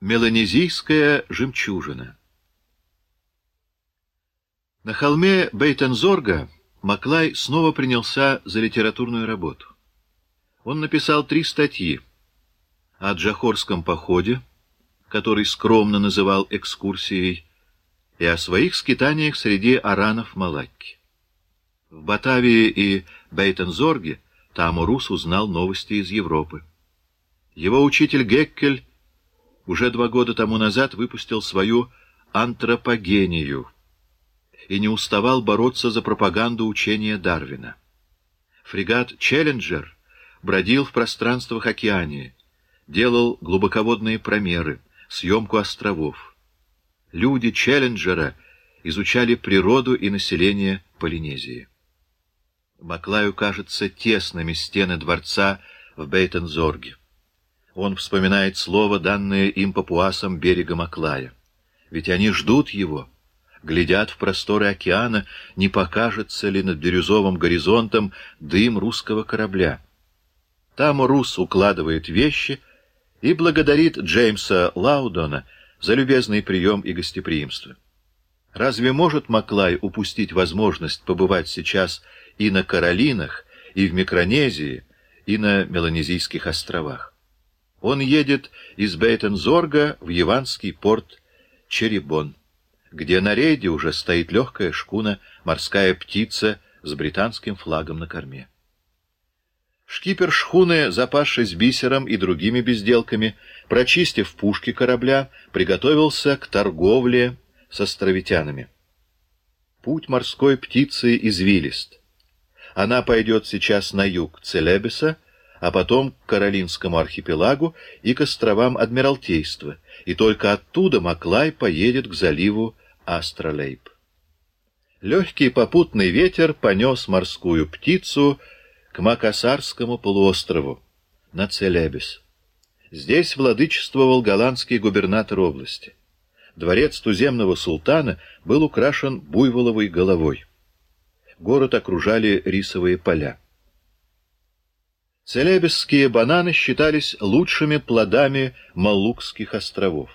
Меланезийская жемчужина На холме Бейтензорга Маклай снова принялся за литературную работу. Он написал три статьи о Джахорском походе, который скромно называл экскурсией, и о своих скитаниях среди аранов Малакки. В Батавии и Бейтензорге Тамурус узнал новости из Европы. Его учитель Геккель уже два года тому назад выпустил свою антропогению и не уставал бороться за пропаганду учения Дарвина. Фрегат «Челленджер» бродил в пространствах океании, делал глубоководные промеры, съемку островов. Люди «Челленджера» изучали природу и население Полинезии. Маклаю кажется тесными стены дворца в Бейтензорге. Он вспоминает слово, данное им папуасам берегом Аклая. Ведь они ждут его, глядят в просторы океана, не покажется ли над бирюзовым горизонтом дым русского корабля. Там Рус укладывает вещи и благодарит Джеймса Лаудона за любезный прием и гостеприимство. Разве может Маклай упустить возможность побывать сейчас и на Каролинах, и в Микронезии, и на Меланезийских островах? Он едет из Бейтензорга в яванский порт Черебон, где на рейде уже стоит легкая шкуна «Морская птица» с британским флагом на корме. Шкипер шхуны, запасшись бисером и другими безделками, прочистив пушки корабля, приготовился к торговле с островитянами. Путь морской птицы извилист. Она пойдет сейчас на юг Целебеса, а потом к Каролинскому архипелагу и к островам Адмиралтейства, и только оттуда Маклай поедет к заливу Астролейб. Легкий попутный ветер понес морскую птицу к Макасарскому полуострову, на Целебес. Здесь владычествовал голландский губернатор области. Дворец туземного султана был украшен буйволовой головой. Город окружали рисовые поля. Целебесские бананы считались лучшими плодами Малукских островов.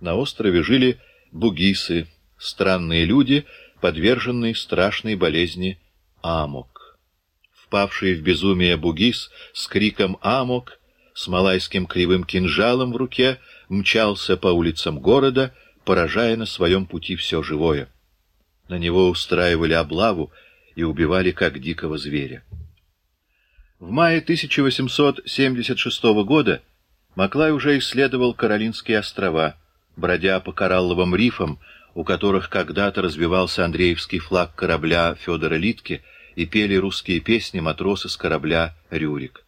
На острове жили бугисы, странные люди, подверженные страшной болезни амок. Впавший в безумие бугис с криком «Амок!» с малайским кривым кинжалом в руке мчался по улицам города, поражая на своем пути все живое. На него устраивали облаву и убивали, как дикого зверя. В мае 1876 года Маклай уже исследовал Каролинские острова, бродя по коралловым рифам, у которых когда-то развивался Андреевский флаг корабля Федора Литки и пели русские песни матросы с корабля «Рюрик».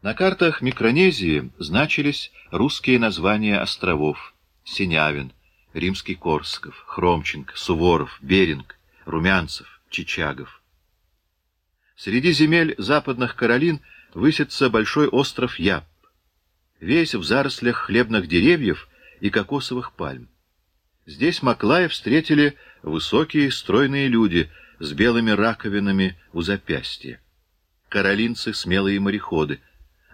На картах Микронезии значились русские названия островов Синявин, Римский Корсков, Хромченко, Суворов, Беринг, Румянцев, Чичагов. Среди земель западных Каролин высится большой остров Яб, весь в зарослях хлебных деревьев и кокосовых пальм. Здесь Маклая встретили высокие стройные люди с белыми раковинами у запястья. Каролинцы — смелые мореходы.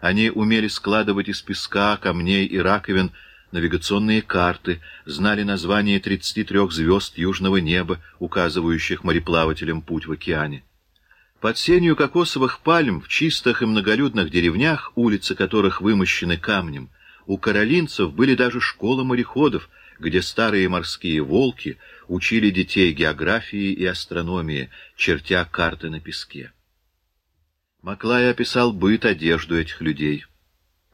Они умели складывать из песка, камней и раковин навигационные карты, знали названия 33 звезд южного неба, указывающих мореплавателям путь в океане. Под сенью кокосовых пальм в чистых и многолюдных деревнях, улицы которых вымощены камнем, у каролинцев были даже школы мореходов, где старые морские волки учили детей географии и астрономии, чертя карты на песке. Маклай описал быт, одежду этих людей.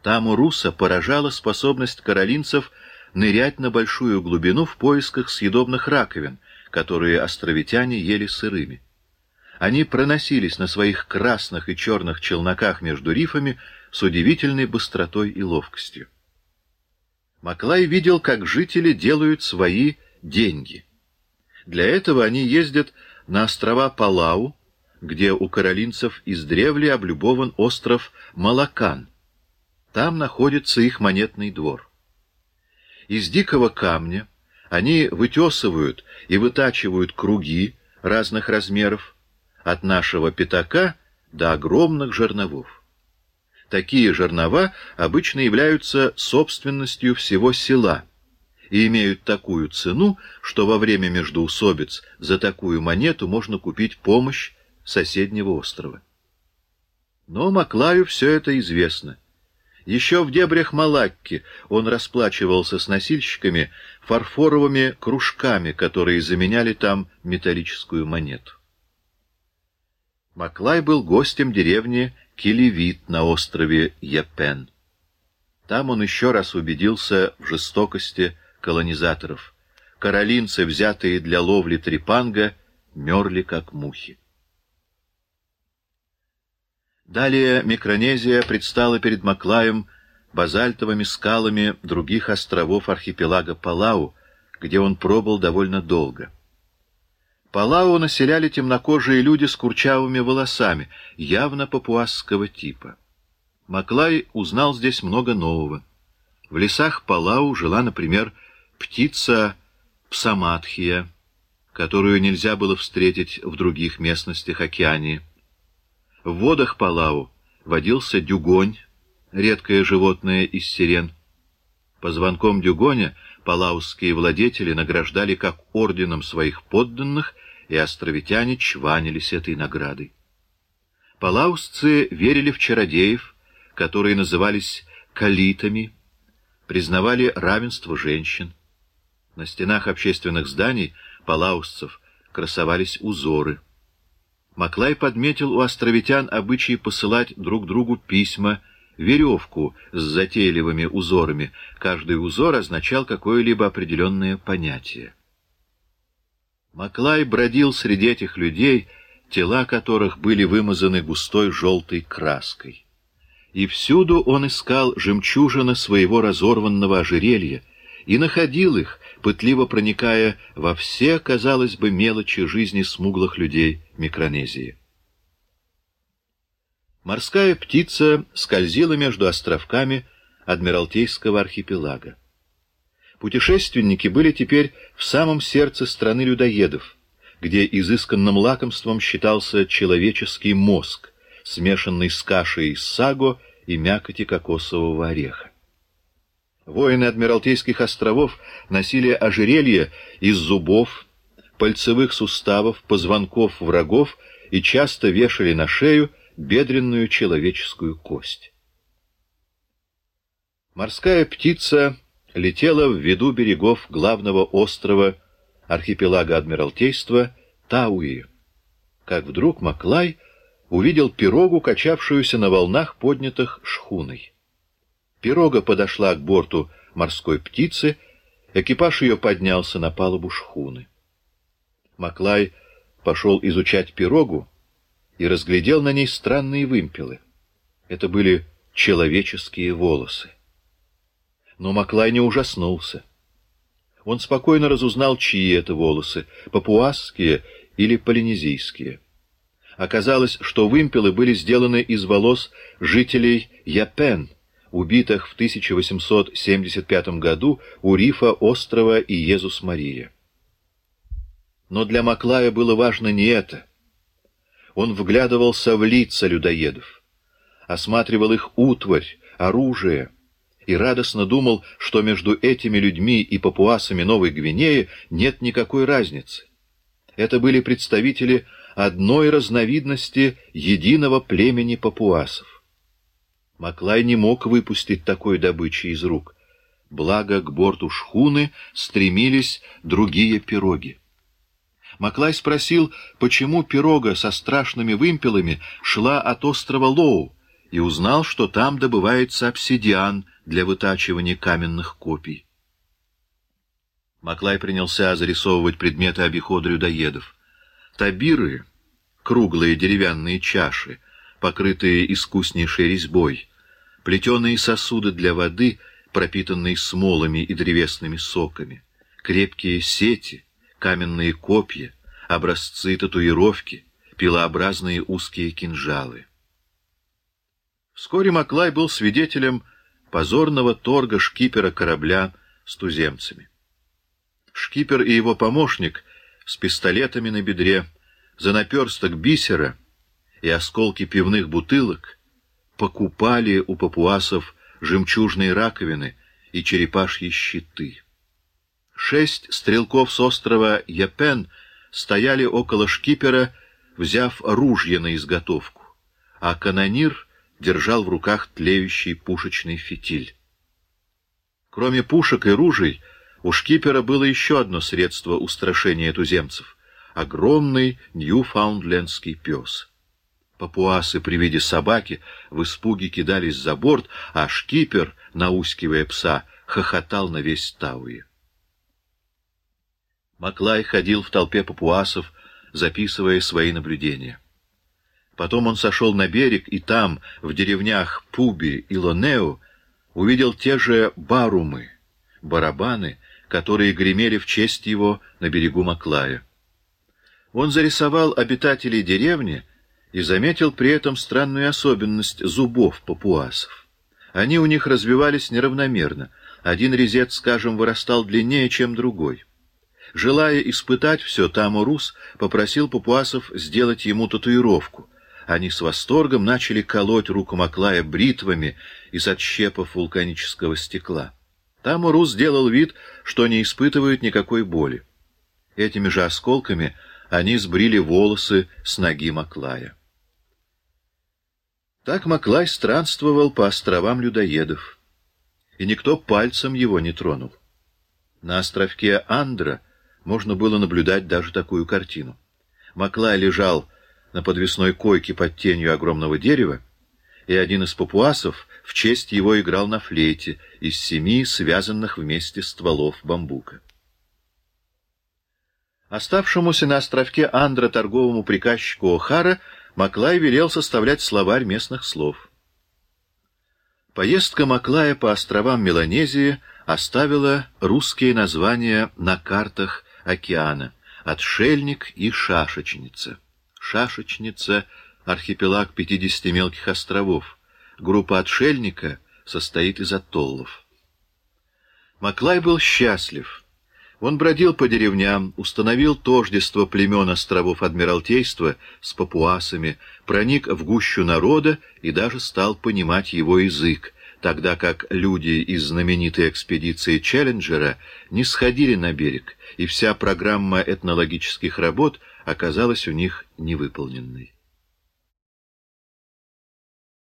Там у Руса поражала способность каролинцев нырять на большую глубину в поисках съедобных раковин, которые островитяне ели сырыми. Они проносились на своих красных и черных челноках между рифами с удивительной быстротой и ловкостью. Маклай видел, как жители делают свои деньги. Для этого они ездят на острова Палау, где у каролинцев издревле облюбован остров Малакан. Там находится их монетный двор. Из дикого камня они вытесывают и вытачивают круги разных размеров, от нашего пятака до огромных жерновов. Такие жернова обычно являются собственностью всего села и имеют такую цену, что во время междоусобиц за такую монету можно купить помощь соседнего острова. Но Маклаю все это известно. Еще в дебрях Малакки он расплачивался с носильщиками фарфоровыми кружками, которые заменяли там металлическую монету. Маклай был гостем деревни Килевит на острове Япен. Там он еще раз убедился в жестокости колонизаторов. Каролинцы, взятые для ловли трепанга, мерли как мухи. Далее Микронезия предстала перед Маклаем базальтовыми скалами других островов архипелага Палау, где он пробыл довольно долго. Палау населяли темнокожие люди с курчавыми волосами, явно папуасского типа. Маклай узнал здесь много нового. В лесах Палау жила, например, птица псаматхия, которую нельзя было встретить в других местностях Океании. В водах Палау водился дюгонь, редкое животное из сирен. По звонком дюгоня палаусские владетели награждали как орденом своих подданных, и островитяне чванились этой наградой. Палаусцы верили в чародеев, которые назывались калитами, признавали равенство женщин. На стенах общественных зданий палаусцев красовались узоры. Маклай подметил у островитян обычаи посылать друг другу письма, веревку с затейливыми узорами. Каждый узор означал какое-либо определенное понятие. Маклай бродил среди этих людей, тела которых были вымазаны густой желтой краской. И всюду он искал жемчужины своего разорванного ожерелья и находил их, пытливо проникая во все, казалось бы, мелочи жизни смуглых людей Микронезии. Морская птица скользила между островками Адмиралтейского архипелага. Путешественники были теперь в самом сердце страны людоедов, где изысканным лакомством считался человеческий мозг, смешанный с кашей из саго и мякоти кокосового ореха. Воины Адмиралтейских островов носили ожерелья из зубов, пальцевых суставов, позвонков врагов и часто вешали на шею бедренную человеческую кость. Морская птица летела в виду берегов главного острова архипелага Адмиралтейства Тауи, как вдруг Маклай увидел пирогу, качавшуюся на волнах, поднятых шхуной. Пирога подошла к борту морской птицы, экипаж ее поднялся на палубу шхуны. Маклай пошел изучать пирогу и разглядел на ней странные вымпелы. Это были человеческие волосы. Но Маклай не ужаснулся. Он спокойно разузнал, чьи это волосы — папуасские или полинезийские. Оказалось, что вымпелы были сделаны из волос жителей Япен — убитых в 1875 году у рифа острова Иезус-Мария. Но для Маклая было важно не это. Он вглядывался в лица людоедов, осматривал их утварь, оружие, и радостно думал, что между этими людьми и папуасами Новой Гвинеи нет никакой разницы. Это были представители одной разновидности единого племени папуасов. Маклай не мог выпустить такой добычи из рук. Благо, к борту шхуны стремились другие пироги. Маклай спросил, почему пирога со страшными вымпелами шла от острова Лоу, и узнал, что там добывается обсидиан для вытачивания каменных копий. Маклай принялся зарисовывать предметы обихода людоедов. Табиры, круглые деревянные чаши, покрытые искуснейшей резьбой, плетеные сосуды для воды, пропитанные смолами и древесными соками, крепкие сети, каменные копья, образцы татуировки, пилообразные узкие кинжалы. Вскоре Маклай был свидетелем позорного торга шкипера корабля с туземцами. Шкипер и его помощник с пистолетами на бедре, за наперсток бисера и осколки пивных бутылок — покупали у папуасов жемчужные раковины и черепашьи щиты. Шесть стрелков с острова Япен стояли около шкипера, взяв ружья на изготовку, а канонир держал в руках тлеющий пушечный фитиль. Кроме пушек и ружей, у шкипера было еще одно средство устрашения туземцев — огромный ньюфаундлендский пес. Папуасы при виде собаки в испуге кидались за борт, а шкипер, наускивая пса, хохотал на весь Тауи. Маклай ходил в толпе папуасов, записывая свои наблюдения. Потом он сошел на берег, и там, в деревнях Пуби и Лонео, увидел те же барумы, барабаны, которые гремели в честь его на берегу Маклая. Он зарисовал обитателей деревни и заметил при этом странную особенность зубов папуасов. Они у них развивались неравномерно. Один резец, скажем, вырастал длиннее, чем другой. Желая испытать все, Тамурус попросил папуасов сделать ему татуировку. Они с восторгом начали колоть руку Маклая бритвами из отщепов вулканического стекла. Тамурус сделал вид, что не испытывает никакой боли. Этими же осколками они сбрили волосы с ноги Маклая. Так Маклай странствовал по островам людоедов, и никто пальцем его не тронул. На островке Андра можно было наблюдать даже такую картину. Маклай лежал на подвесной койке под тенью огромного дерева, и один из папуасов в честь его играл на флейте из семи связанных вместе стволов бамбука. Оставшемуся на островке Андра торговому приказчику О'Хара Маклай велел составлять словарь местных слов. Поездка Маклая по островам Меланезии оставила русские названия на картах океана «Отшельник» и «Шашечница». «Шашечница» — архипелаг 50 мелких островов. Группа «Отшельника» состоит из атоллов. Маклай был счастлив — он бродил по деревням, установил тождество племен островов Адмиралтейства с папуасами, проник в гущу народа и даже стал понимать его язык, тогда как люди из знаменитой экспедиции Челленджера не сходили на берег, и вся программа этнологических работ оказалась у них невыполненной.